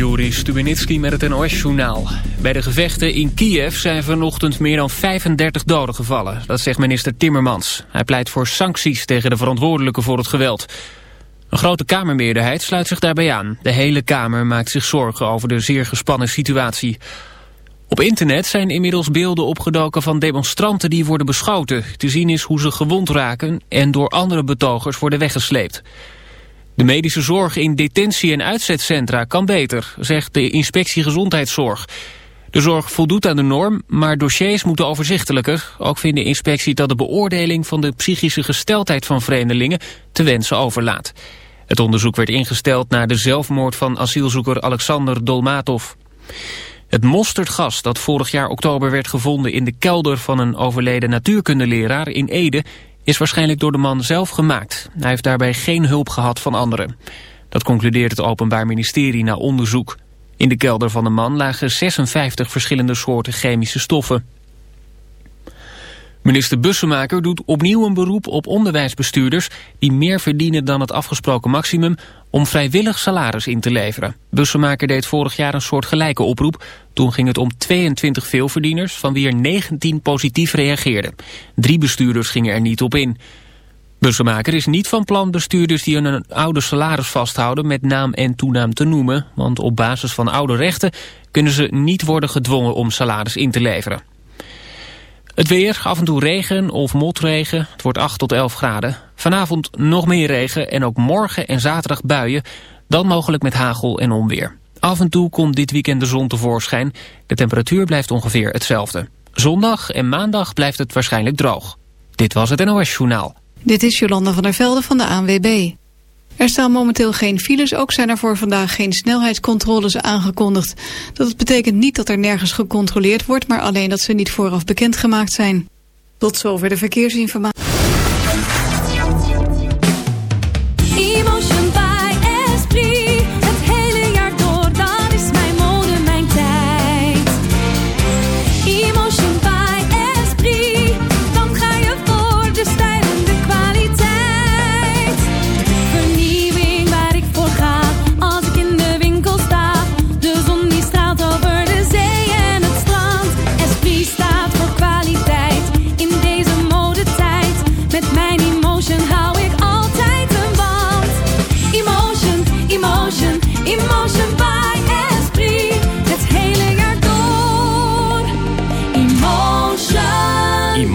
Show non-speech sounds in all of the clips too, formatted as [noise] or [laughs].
Juri Stubenitski met het NOS-journaal. Bij de gevechten in Kiev zijn vanochtend meer dan 35 doden gevallen. Dat zegt minister Timmermans. Hij pleit voor sancties tegen de verantwoordelijken voor het geweld. Een grote Kamermeerderheid sluit zich daarbij aan. De hele Kamer maakt zich zorgen over de zeer gespannen situatie. Op internet zijn inmiddels beelden opgedoken van demonstranten die worden beschoten. Te zien is hoe ze gewond raken en door andere betogers worden weggesleept. De medische zorg in detentie- en uitzetcentra kan beter, zegt de inspectie gezondheidszorg. De zorg voldoet aan de norm, maar dossiers moeten overzichtelijker. Ook vindt de inspectie dat de beoordeling van de psychische gesteldheid van vreemdelingen te wensen overlaat. Het onderzoek werd ingesteld na de zelfmoord van asielzoeker Alexander Dolmatov. Het mosterdgas dat vorig jaar oktober werd gevonden in de kelder van een overleden natuurkundeleraar in Ede is waarschijnlijk door de man zelf gemaakt. Hij heeft daarbij geen hulp gehad van anderen. Dat concludeert het Openbaar Ministerie na onderzoek. In de kelder van de man lagen 56 verschillende soorten chemische stoffen. Minister Bussemaker doet opnieuw een beroep op onderwijsbestuurders... die meer verdienen dan het afgesproken maximum... om vrijwillig salaris in te leveren. Bussemaker deed vorig jaar een soort gelijke oproep. Toen ging het om 22 veelverdieners, van wie er 19 positief reageerden. Drie bestuurders gingen er niet op in. Bussemaker is niet van plan bestuurders die een oude salaris vasthouden... met naam en toenaam te noemen... want op basis van oude rechten kunnen ze niet worden gedwongen om salaris in te leveren. Het weer, af en toe regen of motregen. Het wordt 8 tot 11 graden. Vanavond nog meer regen en ook morgen en zaterdag buien. Dan mogelijk met hagel en onweer. Af en toe komt dit weekend de zon tevoorschijn. De temperatuur blijft ongeveer hetzelfde. Zondag en maandag blijft het waarschijnlijk droog. Dit was het NOS Journaal. Dit is Jolanda van der Velde van de ANWB. Er staan momenteel geen files, ook zijn er voor vandaag geen snelheidscontroles aangekondigd. Dat betekent niet dat er nergens gecontroleerd wordt, maar alleen dat ze niet vooraf bekendgemaakt zijn. Tot zover de verkeersinformatie.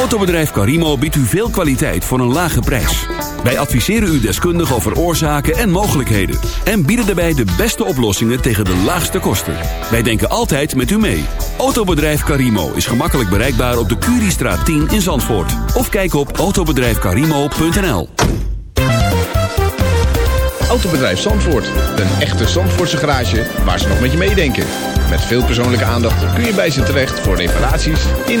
Autobedrijf Carimo biedt u veel kwaliteit voor een lage prijs. Wij adviseren u deskundig over oorzaken en mogelijkheden. En bieden daarbij de beste oplossingen tegen de laagste kosten. Wij denken altijd met u mee. Autobedrijf Carimo is gemakkelijk bereikbaar op de Curiestraat 10 in Zandvoort. Of kijk op autobedrijfcarimo.nl Autobedrijf Zandvoort. Een echte Zandvoortse garage waar ze nog met je meedenken. Met veel persoonlijke aandacht kun je bij ze terecht voor reparaties in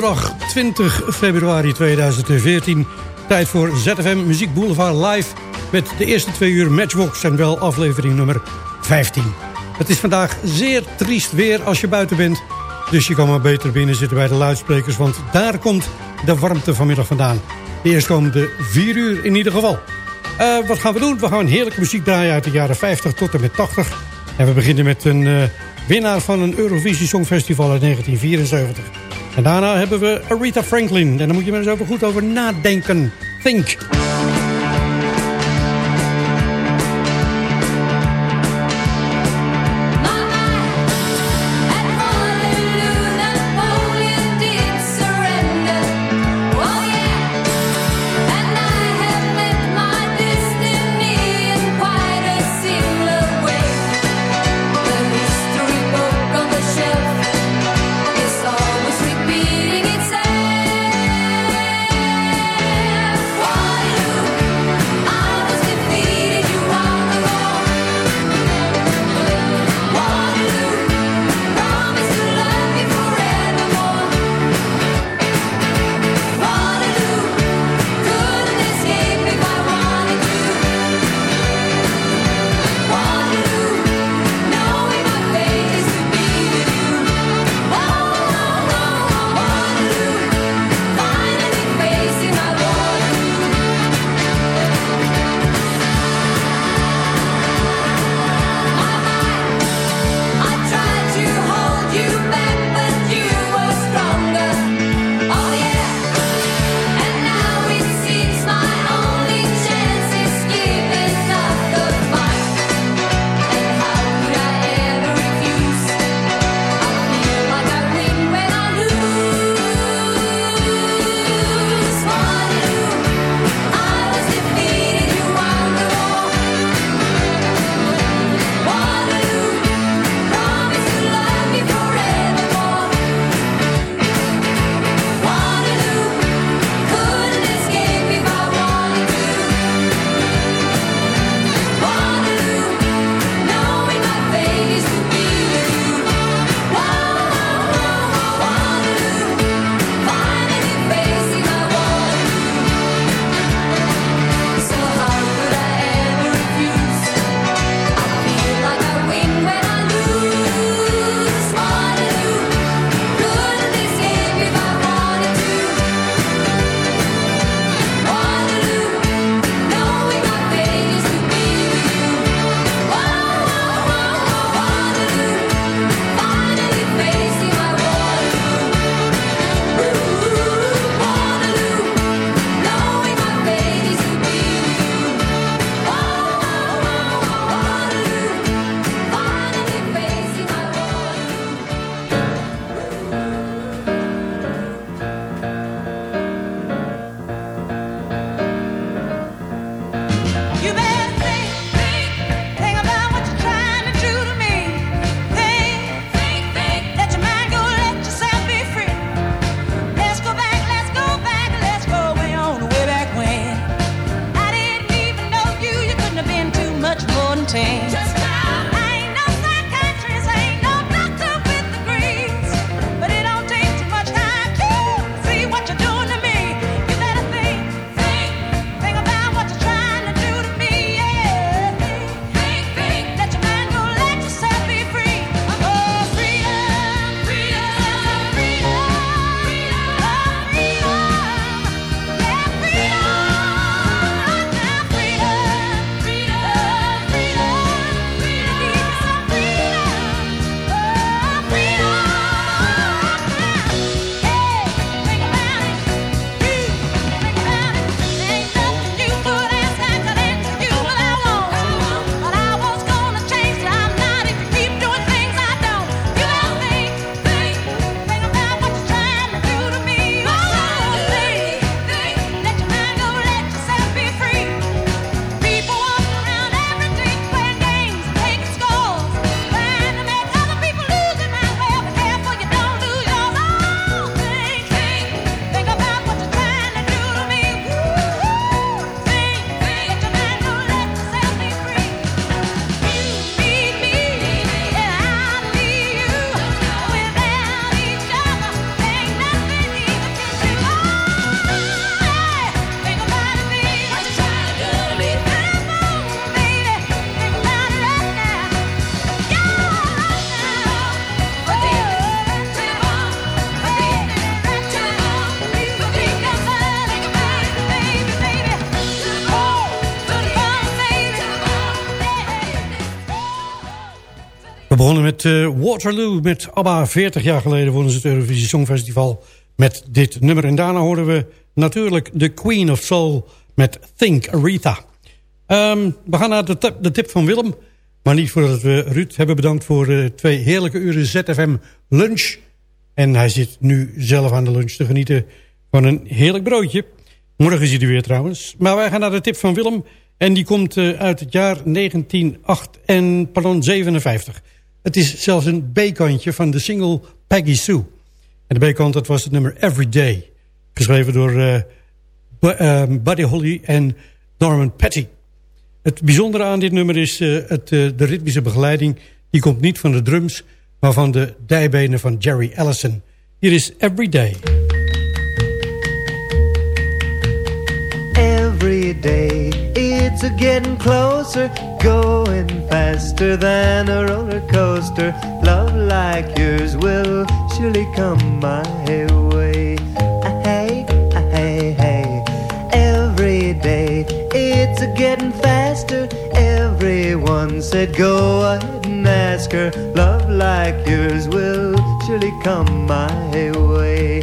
Donderdag 20 februari 2014. Tijd voor ZFM Muziek Boulevard Live... met de eerste twee uur Matchbox en wel aflevering nummer 15. Het is vandaag zeer triest weer als je buiten bent... dus je kan maar beter binnen zitten bij de luidsprekers... want daar komt de warmte vanmiddag vandaan. De eerstkomende vier uur in ieder geval. Uh, wat gaan we doen? We gaan heerlijke muziek draaien uit de jaren 50 tot en met 80. En we beginnen met een uh, winnaar van een Eurovisie Songfestival uit 1974. En daarna hebben we Aretha Franklin. En daar moet je maar eens over goed over nadenken. Think. Met uh, Waterloo. Met ABBA 40 jaar geleden wonnen ze het Eurovisie Songfestival met dit nummer. En daarna horen we natuurlijk de Queen of Soul met Think Aretha. Um, we gaan naar de tip, van Willem. Maar niet voordat we Ruud hebben bedankt voor uh, twee heerlijke uren ZFM lunch. En hij zit nu zelf aan de lunch te genieten van een heerlijk broodje. Morgen is hij er weer trouwens. Maar wij gaan naar de tip van Willem. En die komt uh, uit het jaar 1908 en, pardon, 57. Het is zelfs een B-kantje van de single Peggy Sue. En de B-kant dat was het nummer Everyday. Geschreven door uh, Buddy Holly en Norman Petty. Het bijzondere aan dit nummer is uh, het, de ritmische begeleiding. Die komt niet van de drums, maar van de dijbenen van Jerry Allison. Hier is. Everyday it's a getting closer, going faster than a roller coaster. Love like yours will surely come my way. Ah, hey, ah, hey, hey. Every day it's a getting faster. Everyone said go ahead and ask her. Love like yours will surely come my way.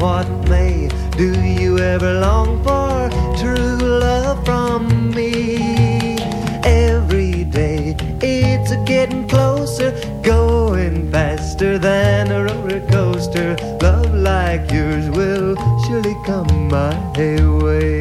What may. Do you ever long for true love from me? Every day it's getting closer, going faster than a roller coaster. Love like yours will surely come my way.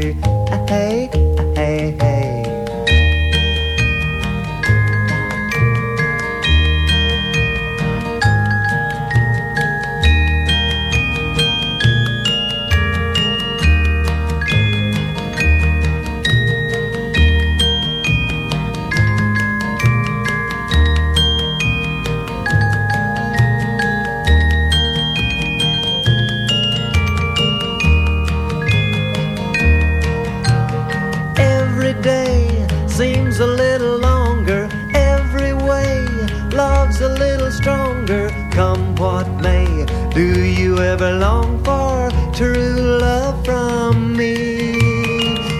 Ever long for true love from me?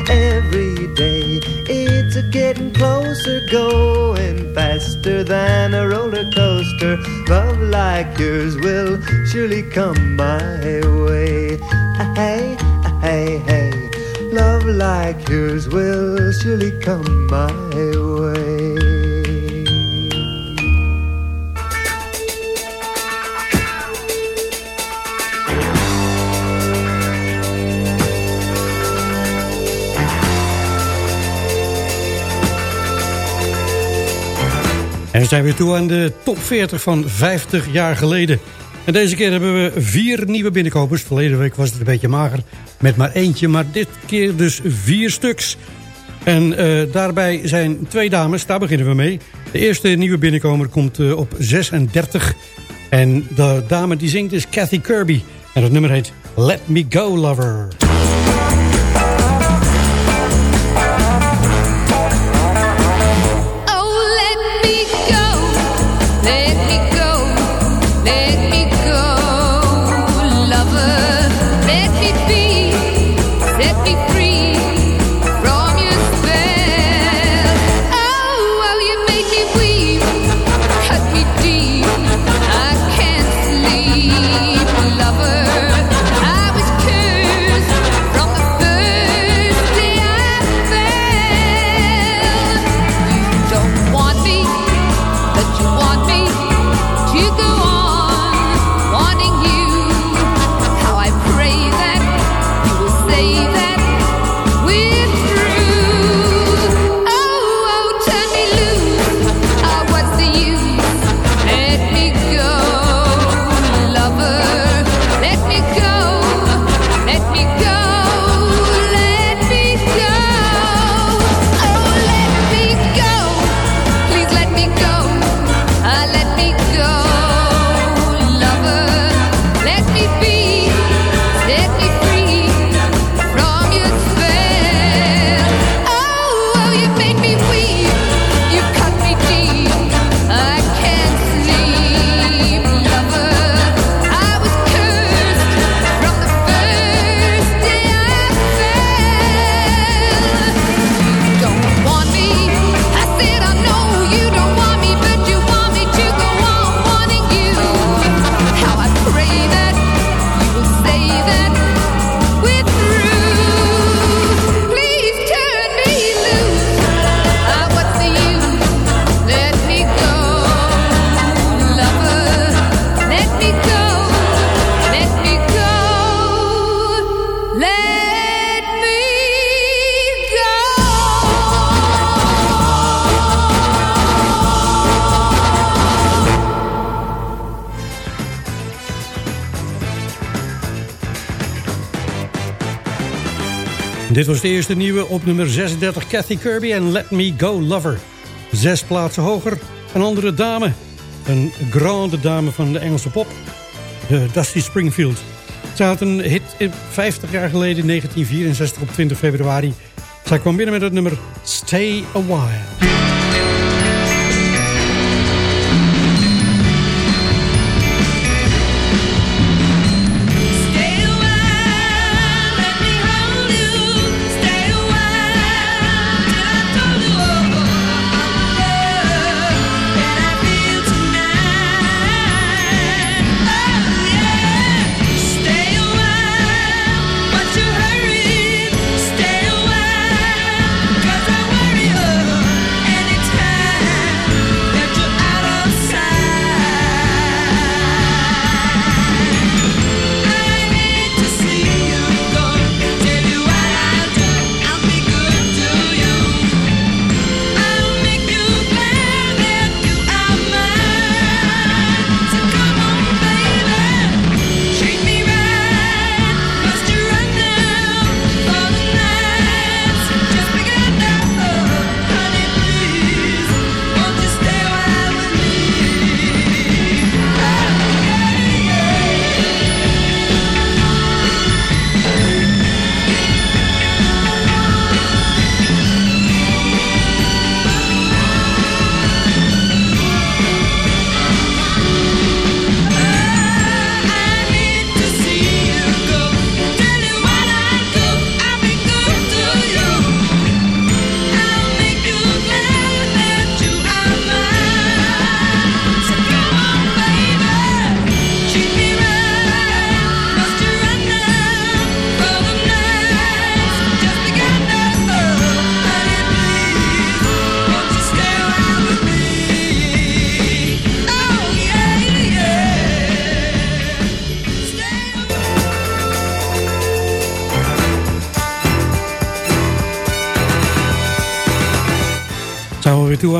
Every day, it's a getting closer, going faster than a roller coaster. Love like yours will surely come my way. Ah, hey, ah, hey, hey. Love like yours will surely come my way. En we zijn weer toe aan de top 40 van 50 jaar geleden. En deze keer hebben we vier nieuwe binnenkomers. Verleden week was het een beetje mager met maar eentje. Maar dit keer dus vier stuks. En uh, daarbij zijn twee dames, daar beginnen we mee. De eerste nieuwe binnenkomer komt uh, op 36. En de dame die zingt is Kathy Kirby. En het nummer heet Let Me Go Lover. De eerste nieuwe op nummer 36, Kathy Kirby en Let Me Go Lover. Zes plaatsen hoger, een andere dame. Een grande dame van de Engelse pop, de Dusty Springfield. Ze had een hit 50 jaar geleden, 1964 op 20 februari. Zij kwam binnen met het nummer Stay A While.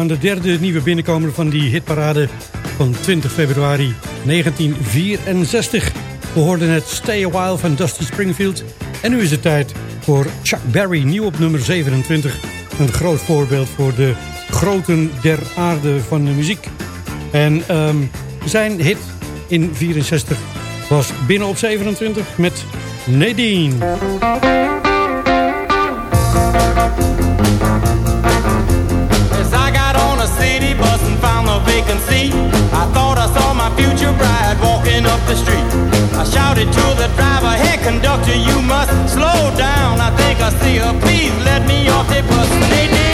De derde nieuwe binnenkomer van die hitparade van 20 februari 1964. We hoorden het Stay A While van Dusty Springfield. En nu is het tijd voor Chuck Berry, nieuw op nummer 27. Een groot voorbeeld voor de groten der aarde van de muziek. En um, zijn hit in 64 was binnen op 27 met Nadine. Vacancy. I thought I saw my future bride walking up the street. I shouted to the driver, hey conductor, you must slow down. I think I see her, please let me off the bus.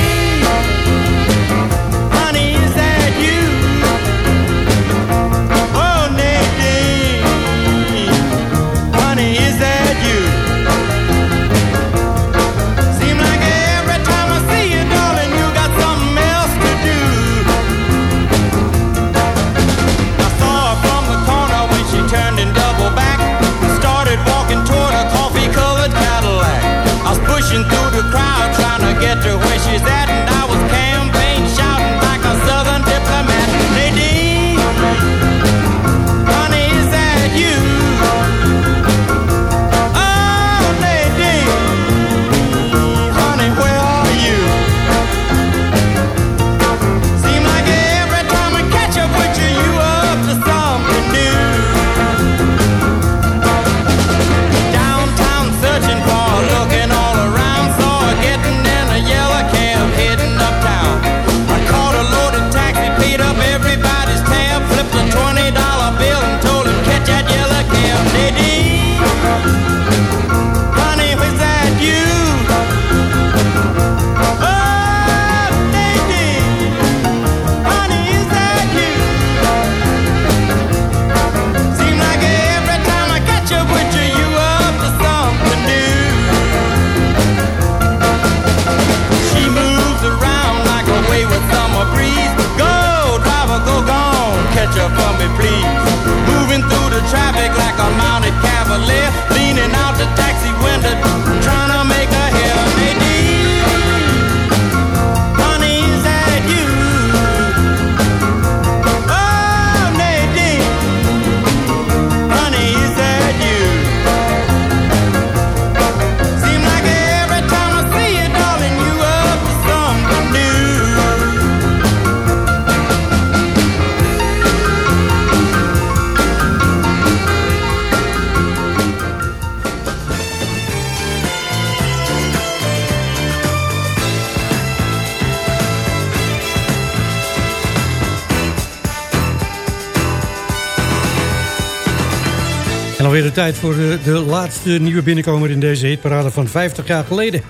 Tijd voor de, de laatste nieuwe binnenkomer in deze hitparade van 50 jaar geleden.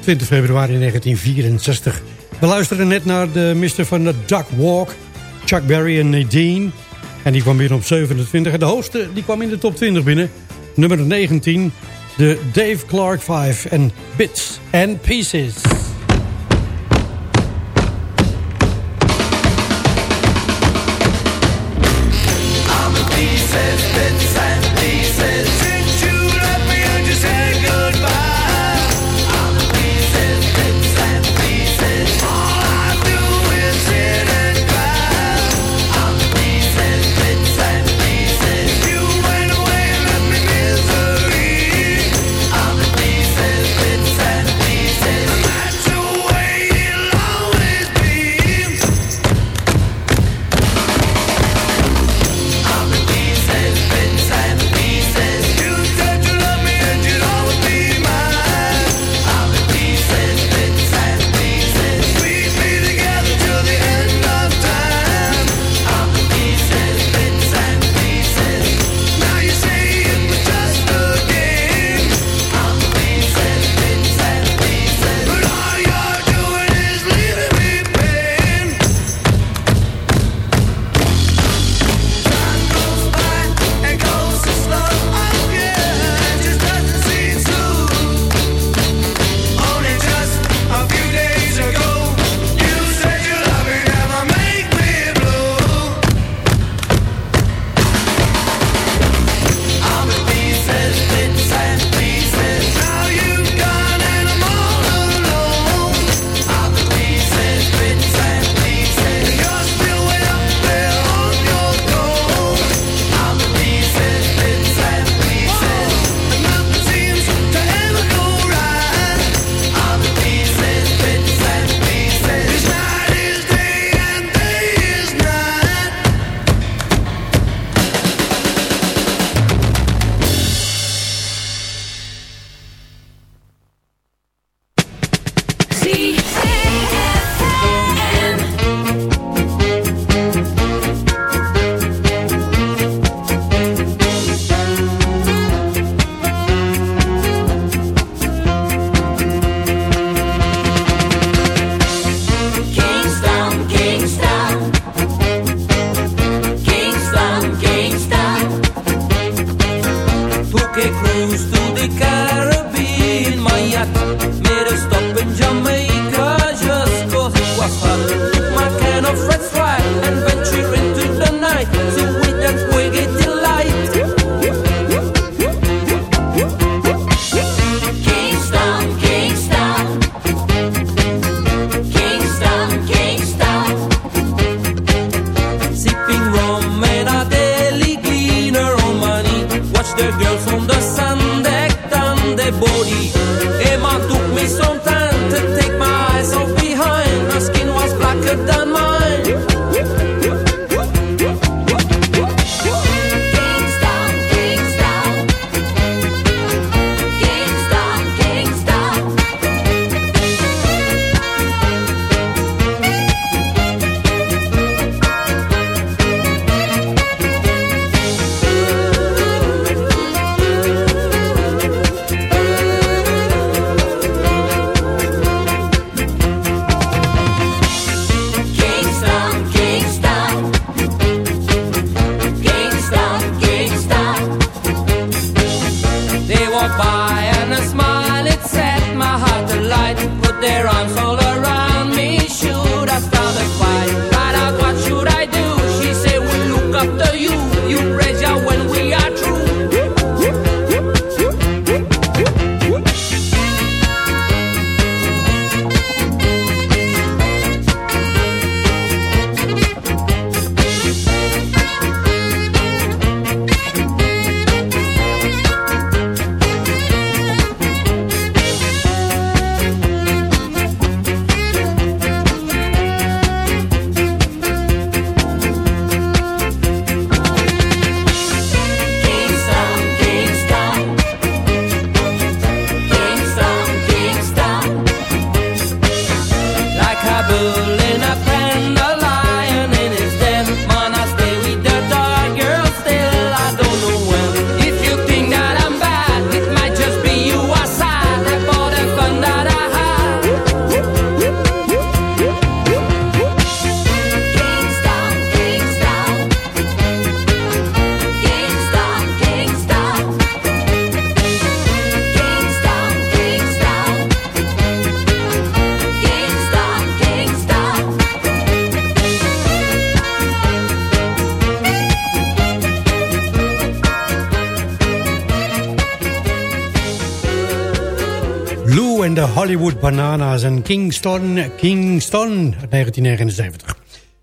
20 februari 1964. We luisteren net naar de mister van de Duck Walk, Chuck Berry en Nadine. En die kwam binnen op 27. En de hoogste die kwam in de top 20 binnen. Nummer 19, de Dave Clark 5 en Bits and Pieces. Hollywood Bananas en Kingston, Kingston uit 1979.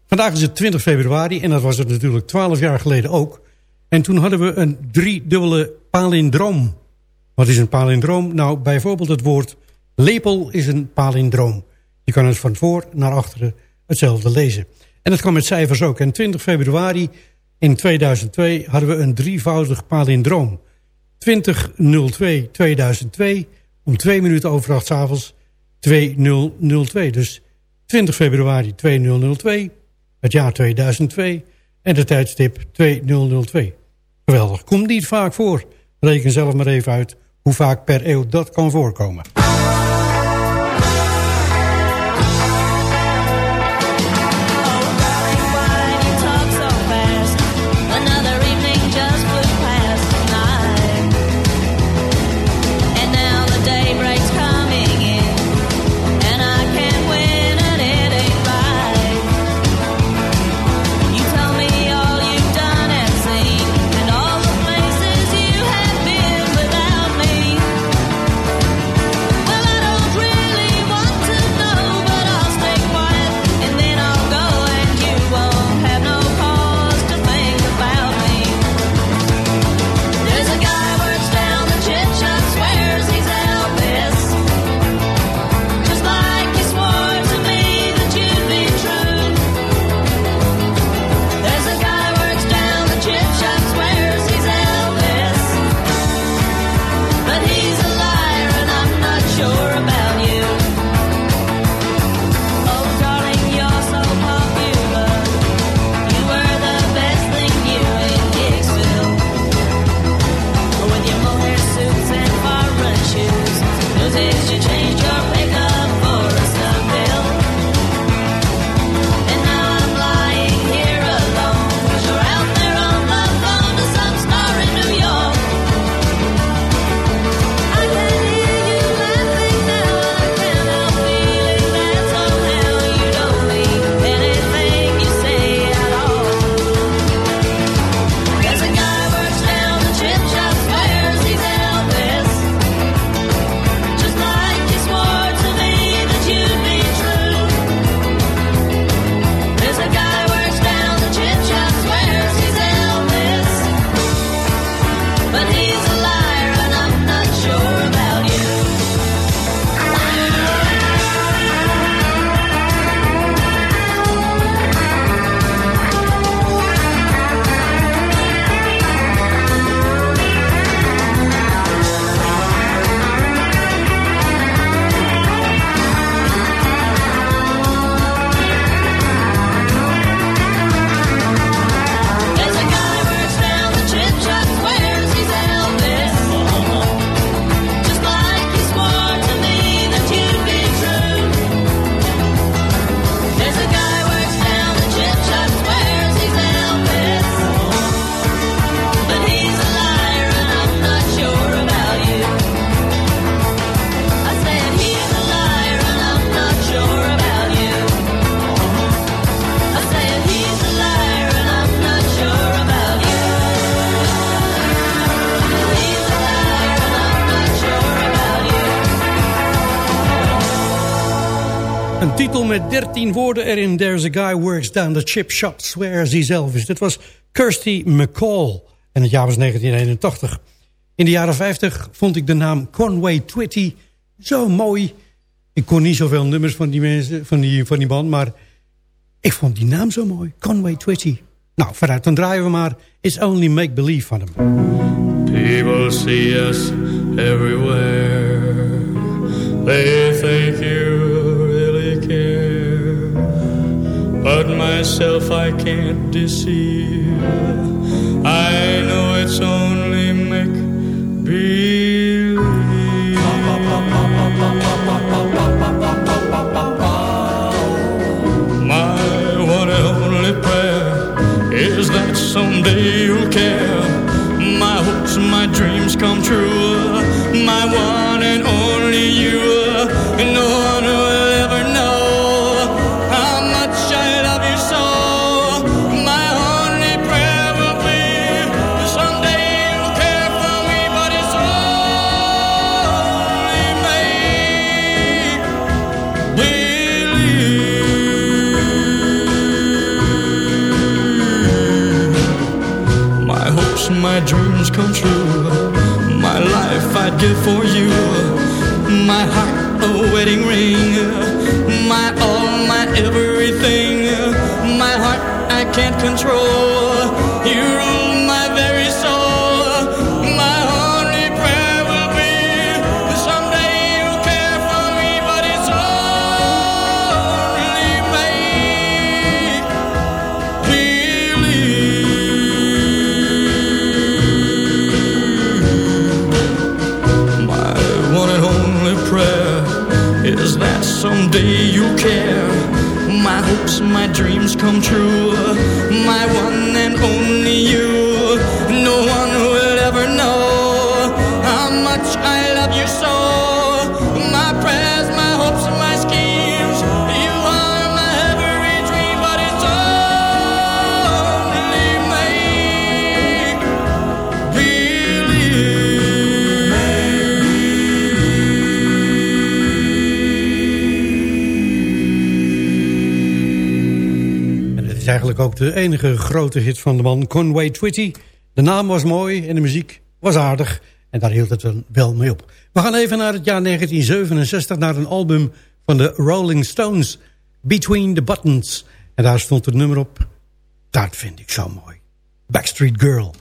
Vandaag is het 20 februari en dat was het natuurlijk 12 jaar geleden ook. En toen hadden we een driedubbele palindroom. Wat is een palindroom? Nou, bijvoorbeeld het woord lepel is een palindroom. Je kan het van voor naar achteren hetzelfde lezen. En dat kan met cijfers ook. En 20 februari in 2002 hadden we een drievoudig palindroom. 2002-2002 om twee minuten over acht avonds 2002. Dus 20 februari 2002, het jaar 2002 en de tijdstip 2002. Geweldig, komt niet vaak voor. Reken zelf maar even uit hoe vaak per eeuw dat kan voorkomen. Met 13 woorden erin. There's a guy works down the chip shop, swears he zelf is. Dit was Kirsty McCall. En het jaar was 1981. In de jaren 50 vond ik de naam Conway Twitty zo mooi. Ik kon niet zoveel nummers van die, mensen, van die, van die band, maar ik vond die naam zo mooi. Conway Twitty. Nou, vooruit, dan draaien we maar It's Only Make Believe van hem. People see us everywhere. They think you But myself I can't deceive. I know it's only grote hit van de man Conway Twitty. De naam was mooi en de muziek was aardig. En daar hield het wel mee op. We gaan even naar het jaar 1967, naar een album van de Rolling Stones. Between the Buttons. En daar stond het nummer op. Dat vind ik zo mooi. Backstreet Girl.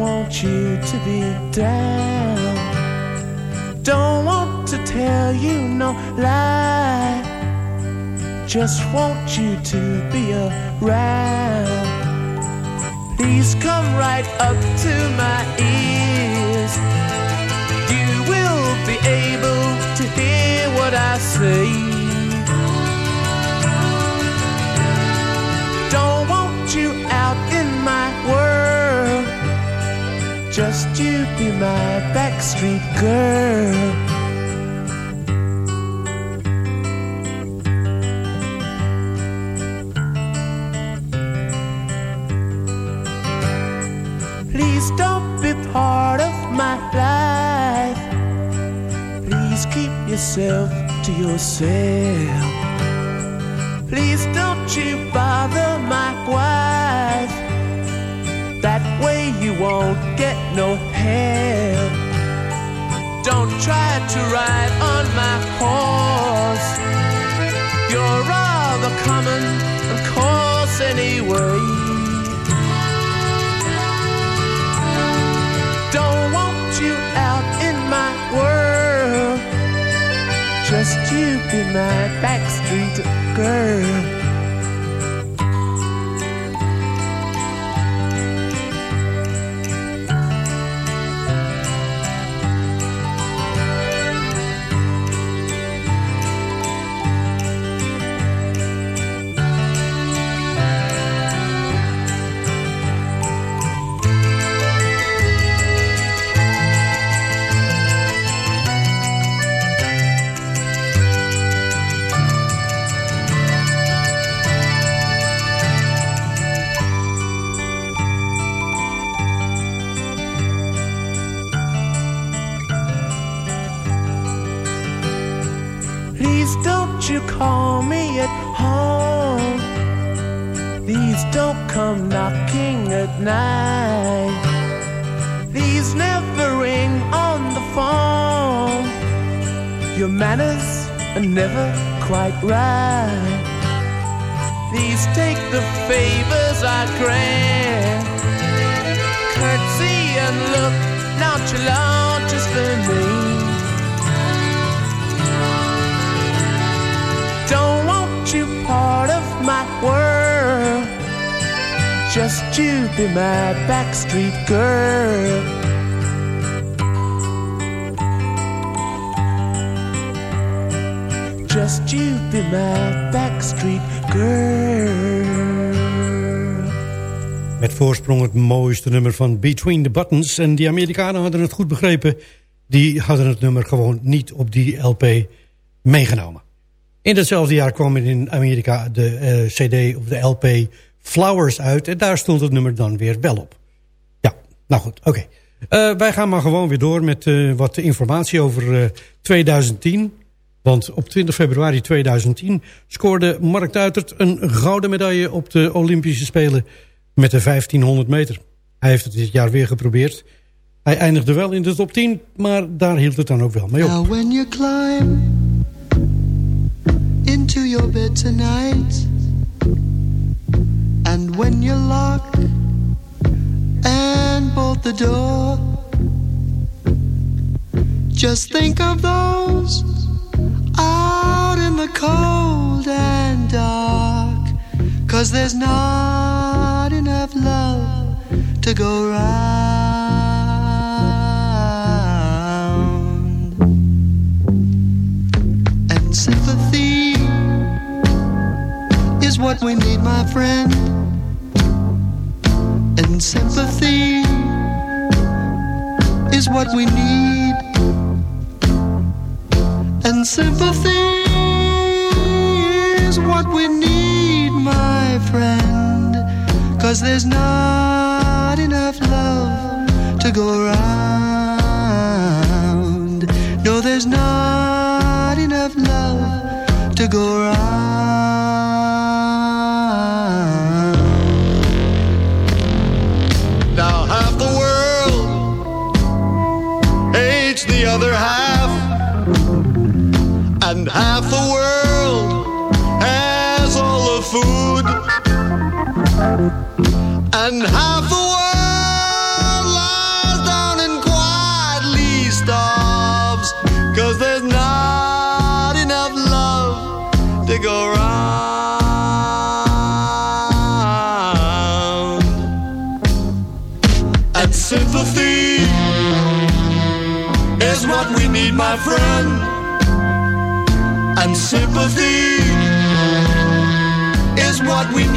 Want you to be down. Don't want to tell you no lie. Just want you to be around. Please come right up to my ears. You will be able to hear what I say. Just you be my backstreet girl. Please don't be part of my life. Please keep yourself to yourself. Please don't you bother my wife. That way you won't no help. Don't try to ride on my horse. You're rather common and coarse anyway. Don't want you out in my world. Just you be my backstreet girl. Manners are never quite right. Please take the favors I grant. Curtsy and look nonchalant just for me. Don't want you part of my world. Just you be my backstreet girl. You backstreet girl. Met voorsprong het mooiste nummer van Between the Buttons. En die Amerikanen hadden het goed begrepen. Die hadden het nummer gewoon niet op die LP meegenomen. In datzelfde jaar kwam in Amerika de uh, cd of de LP Flowers uit. En daar stond het nummer dan weer wel op. Ja, nou goed, oké. Uh, wij gaan maar gewoon weer door met uh, wat informatie over 2010. Want op 20 februari 2010 scoorde Mark Duitert een gouden medaille op de Olympische Spelen met de 1500 meter. Hij heeft het dit jaar weer geprobeerd. Hij eindigde wel in de top 10, maar daar hield het dan ook wel mee op. Now when you bed door Just think of those out in the cold and dark. Cause there's not enough love to go round. And sympathy is what we need, my friend. And sympathy is what we need and sympathy is what we need, my friend. Cause there's not enough love to go around. No, there's not enough love to go around. Half the world has all the food, and half the world lies down and quietly starves, cause there's not enough love to go round. And sympathy is what we need, my friend and sympathy is what we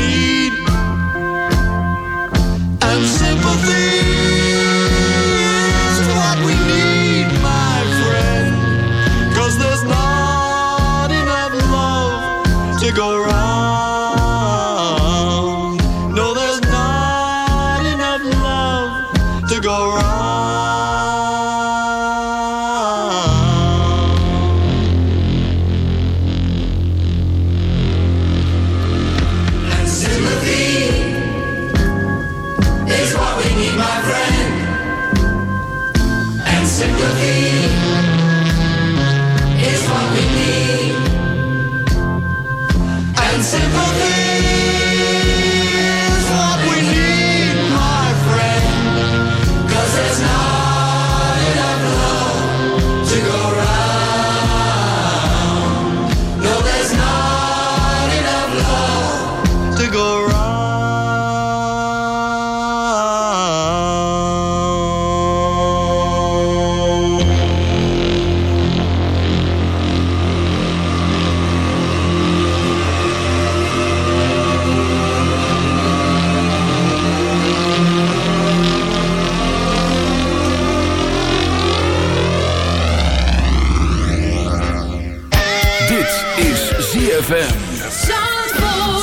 ZFM.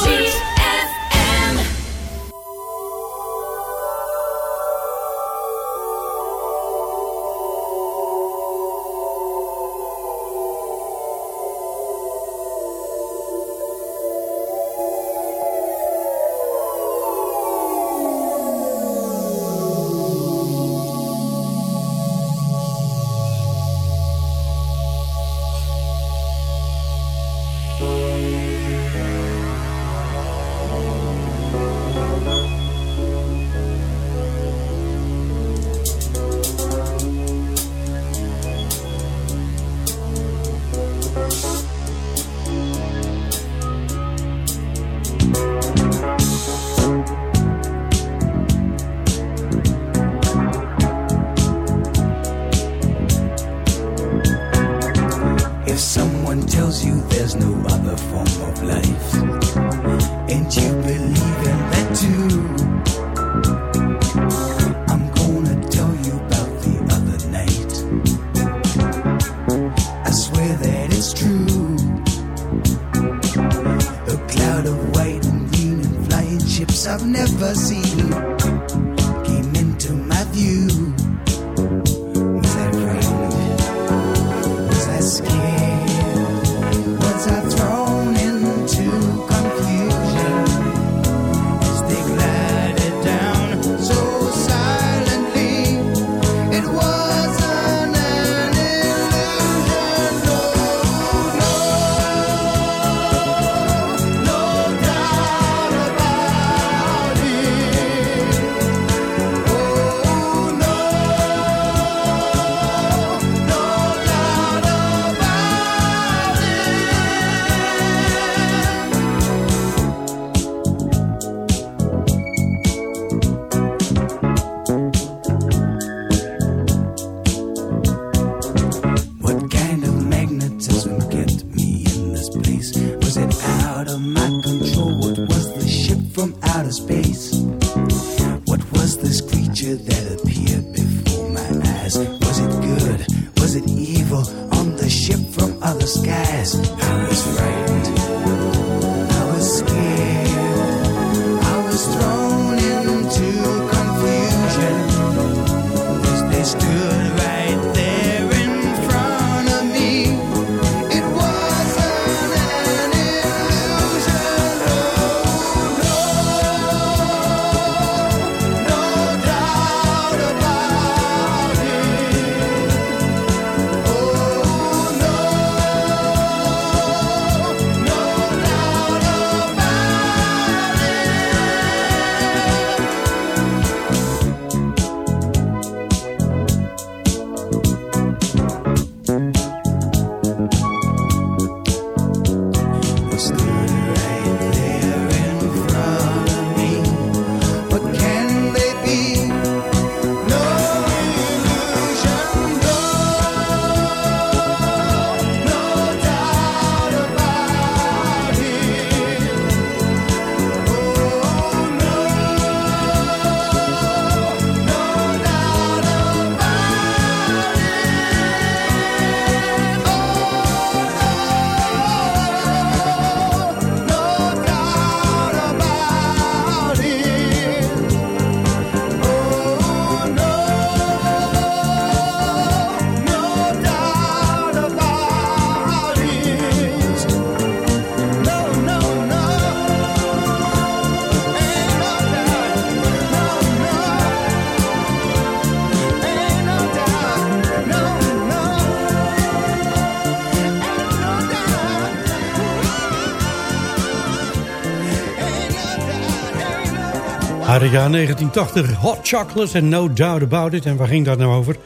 Jaar 1980, Hot Chocolate en No Doubt About It. En waar ging dat nou over?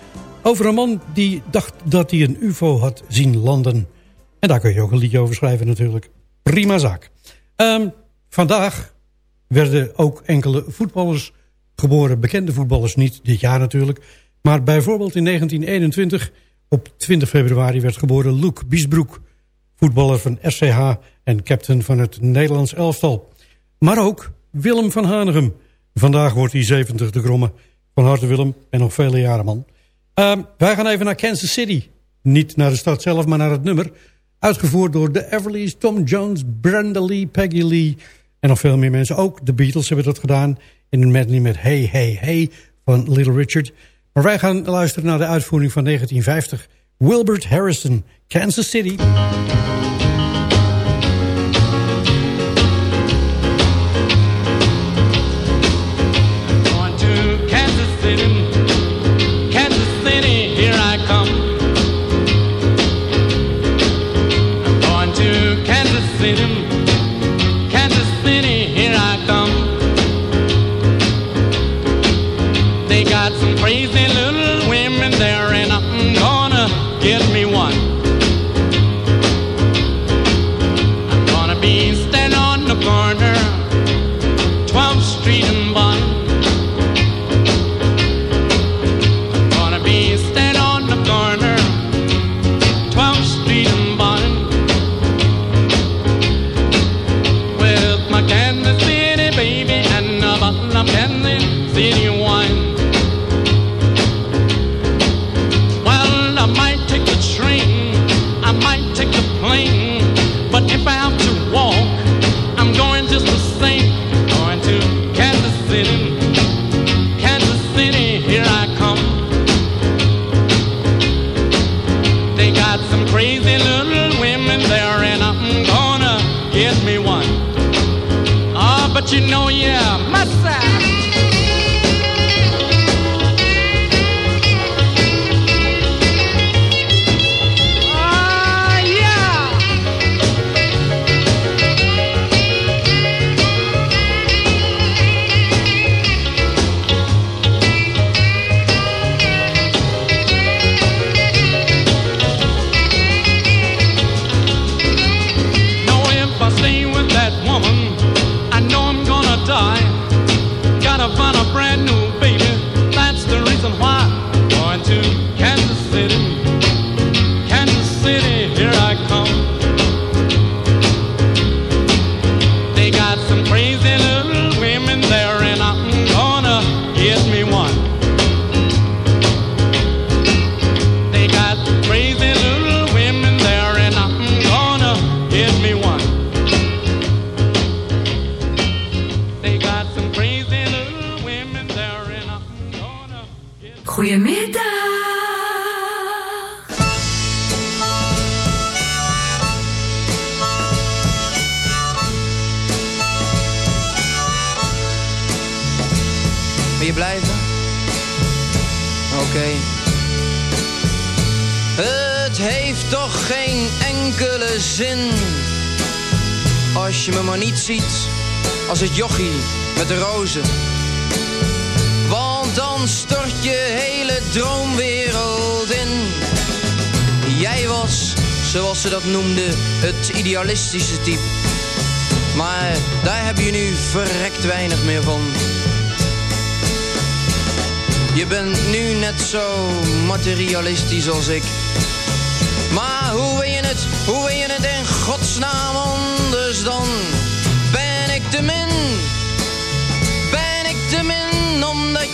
Over een man die dacht dat hij een ufo had zien landen. En daar kun je ook een liedje over schrijven natuurlijk. Prima zaak. Ehm, vandaag werden ook enkele voetballers geboren. Bekende voetballers niet, dit jaar natuurlijk. Maar bijvoorbeeld in 1921, op 20 februari, werd geboren Luc Biesbroek. Voetballer van SCH en captain van het Nederlands elftal. Maar ook Willem van Hanegem. Vandaag wordt hij 70 de gromme. Van harte Willem en nog vele jaren man. Ehm, wij gaan even naar Kansas City. Niet naar de stad zelf, maar naar het nummer. Uitgevoerd door de Everlys, Tom Jones, Brenda Lee, Peggy Lee... en nog veel meer mensen. Ook de Beatles hebben dat gedaan in een medley met Hey Hey Hey van Little Richard. Maar wij gaan luisteren naar de uitvoering van 1950. Wilbert Harrison, Kansas City. They got some crazy ziet als het jochie met de rozen. Want dan stort je hele droomwereld in. Jij was, zoals ze dat noemden, het idealistische type. Maar daar heb je nu verrekt weinig meer van. Je bent nu net zo materialistisch als ik. Maar hoe wil je het, hoe wil je het in godsnaam anders dan?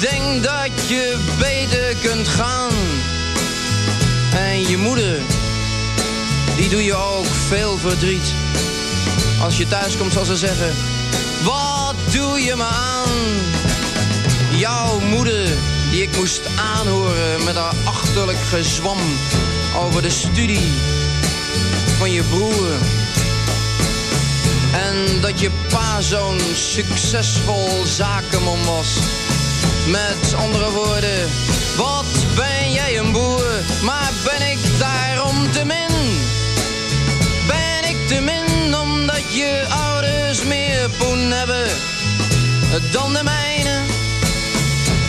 denk dat je beter kunt gaan. En je moeder, die doe je ook veel verdriet. Als je thuis komt zal ze zeggen, wat doe je me aan? Jouw moeder, die ik moest aanhoren met haar achterlijk gezwam over de studie van je broer. En dat je pa zo'n succesvol zakenman was. Met andere woorden, wat ben jij een boer, maar ben ik daarom te min? Ben ik te min omdat je ouders meer poen hebben dan de mijne?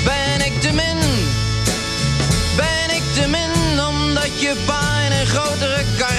Ben ik te min? Ben ik te min omdat je in een grotere kar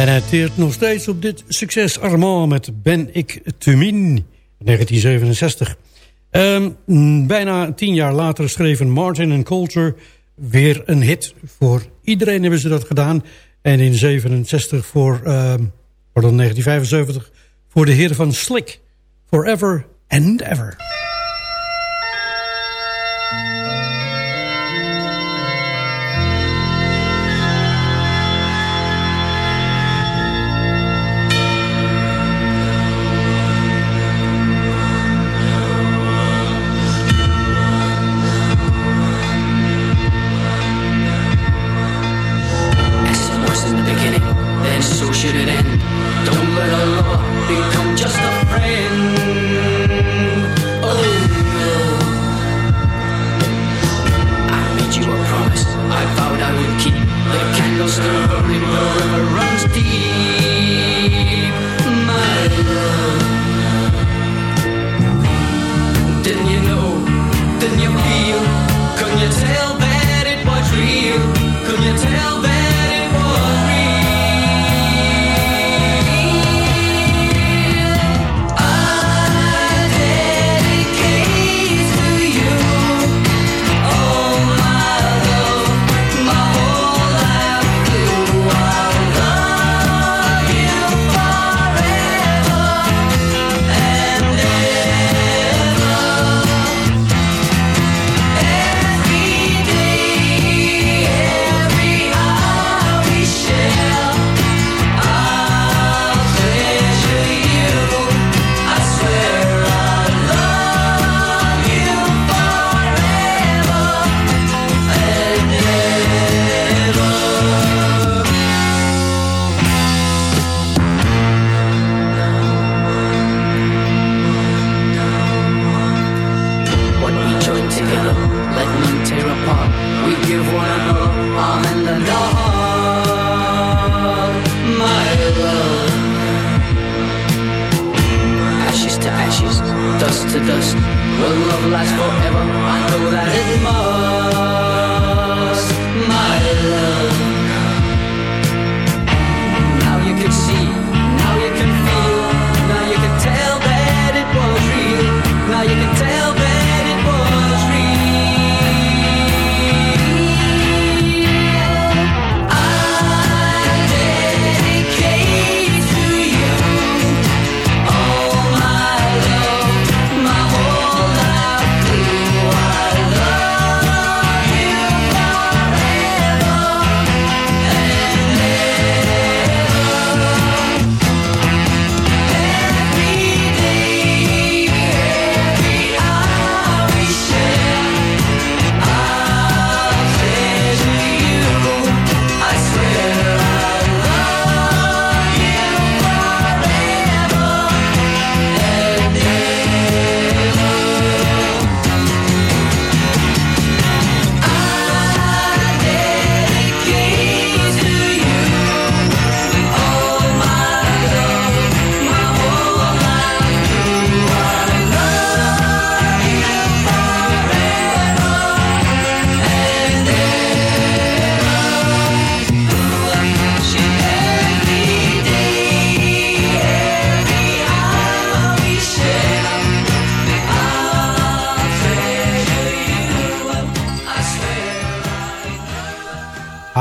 En hij teert nog steeds op dit succes Armand met Ben ik te min, 1967. Ehm, bijna tien jaar later schreven Martin en Coulter weer een hit. Voor iedereen hebben ze dat gedaan. En in 67 voor, um, pardon, 1975 voor de heren van Slick. Forever and Ever.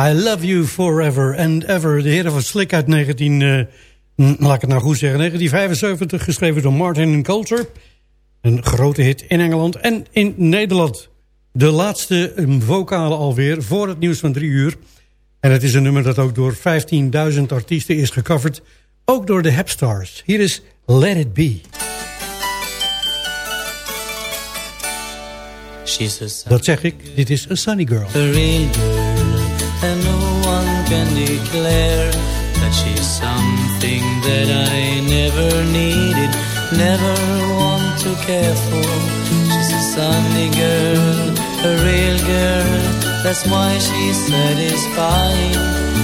I Love You Forever and Ever. De heren van Slick uit 19... Uh, laat ik het nou goed zeggen. 1975, geschreven door Martin Coulter. Een grote hit in Engeland en in Nederland. De laatste vocale alweer voor het nieuws van drie uur. En het is een nummer dat ook door 15.000 artiesten is gecoverd. Ook door de Hepstars. Hier is Let It Be. Dat zeg ik, dit is A Sunny Girl. And no one can declare that she's something that I never needed, never want to care for. She's a sunny girl, a real girl, that's why she's satisfying.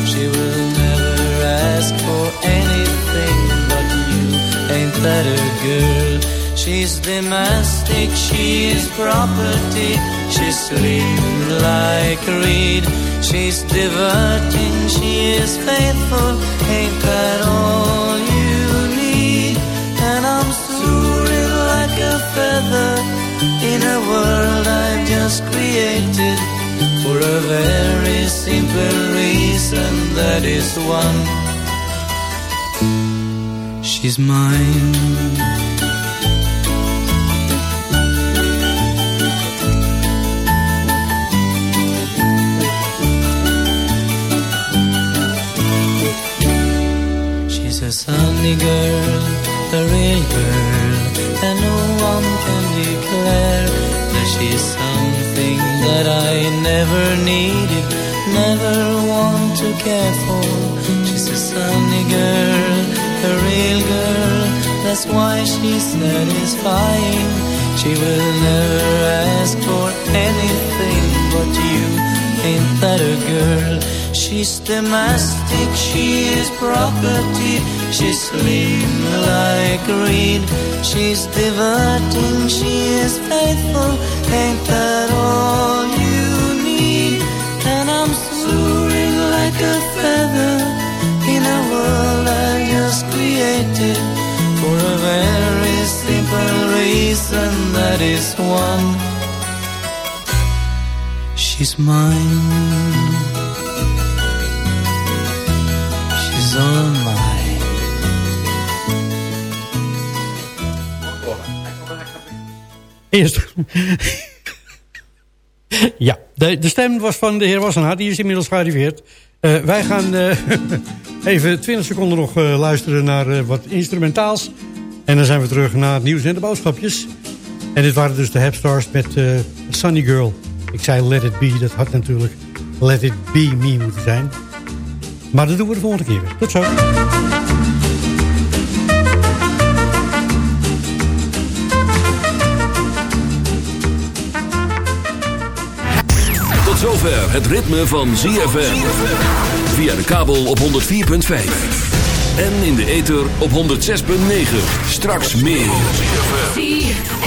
She will never ask for anything but you, ain't that a girl? She's domestic, she is property. She's slim like a reed. She's diverting, she is faithful. Ain't that all you need? And I'm soaring like a feather in a world I've just created for a very simple reason. That is one. She's mine. She's a sunny girl, a real girl, and no one can declare that she's something that I never needed, never want to care for. She's a sunny girl, a real girl, that's why she's satisfying. She will never ask for anything but you. Ain't that a girl? She's domestic, she is property. She's slim like reed. She's diverting, she is faithful. Ain't that all you need? And I'm soaring like a feather in a world I just created for a very simple reason. That is one. She's mine. She's all mine. Eerst. ja, de, de stem was van de heer Wassenaar. Die is inmiddels gearriveerd. Eh, wij gaan eh, [laughs] even 20 seconden nog eh, luisteren naar wat instrumentaals. En dan zijn we terug naar het nieuws en de boodschapjes. En dit waren dus de Hapstars met Sunny Girl. Ik zei Let It Be, dat had natuurlijk Let It Be Me moeten zijn. Maar dat doen we de volgende keer weer. Tot zo. Tot zover het ritme van ZFM. Via de kabel op 104.5. En in de ether op 106.9. Straks meer.